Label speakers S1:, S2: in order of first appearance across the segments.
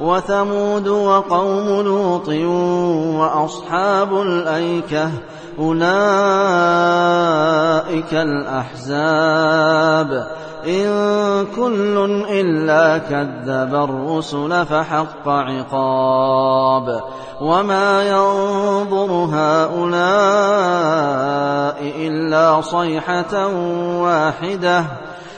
S1: وثمود وقوم لوط وأصحاب الأيكة أولئك الأحزاب. إن كل إلا كذب الرسل فحق عقاب. وما ينظر هؤلاء إلا صيحة واحدة.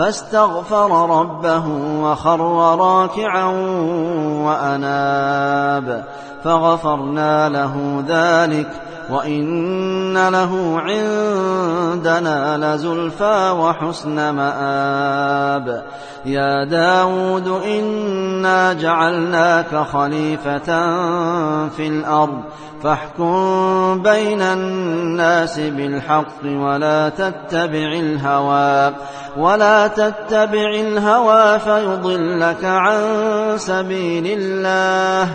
S1: فاستغفر ربه وخر راكعا وأناب فغفرنا له ذلك وإن له عندنا لزلفى وحسن مآب يا داود إنا جعلناك خليفة في الأرض فاحكم بين الناس بالحق ولا تتبع الهوى ولا تتبع الهوى فيضلك عن سبيل الله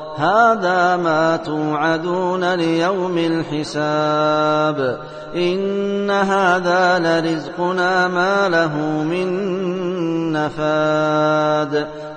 S1: هذا ما توعدون ليوم الحساب. إن هذا لرزقنا ما له من نفاد.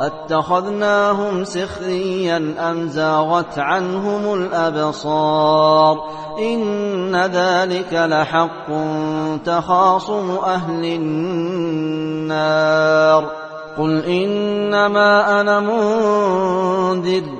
S1: اتخذناهم سخريا أم زاغت عنهم الأبصار إن ذلك لحق تخاصم أهل النار قل إنما أنا منذر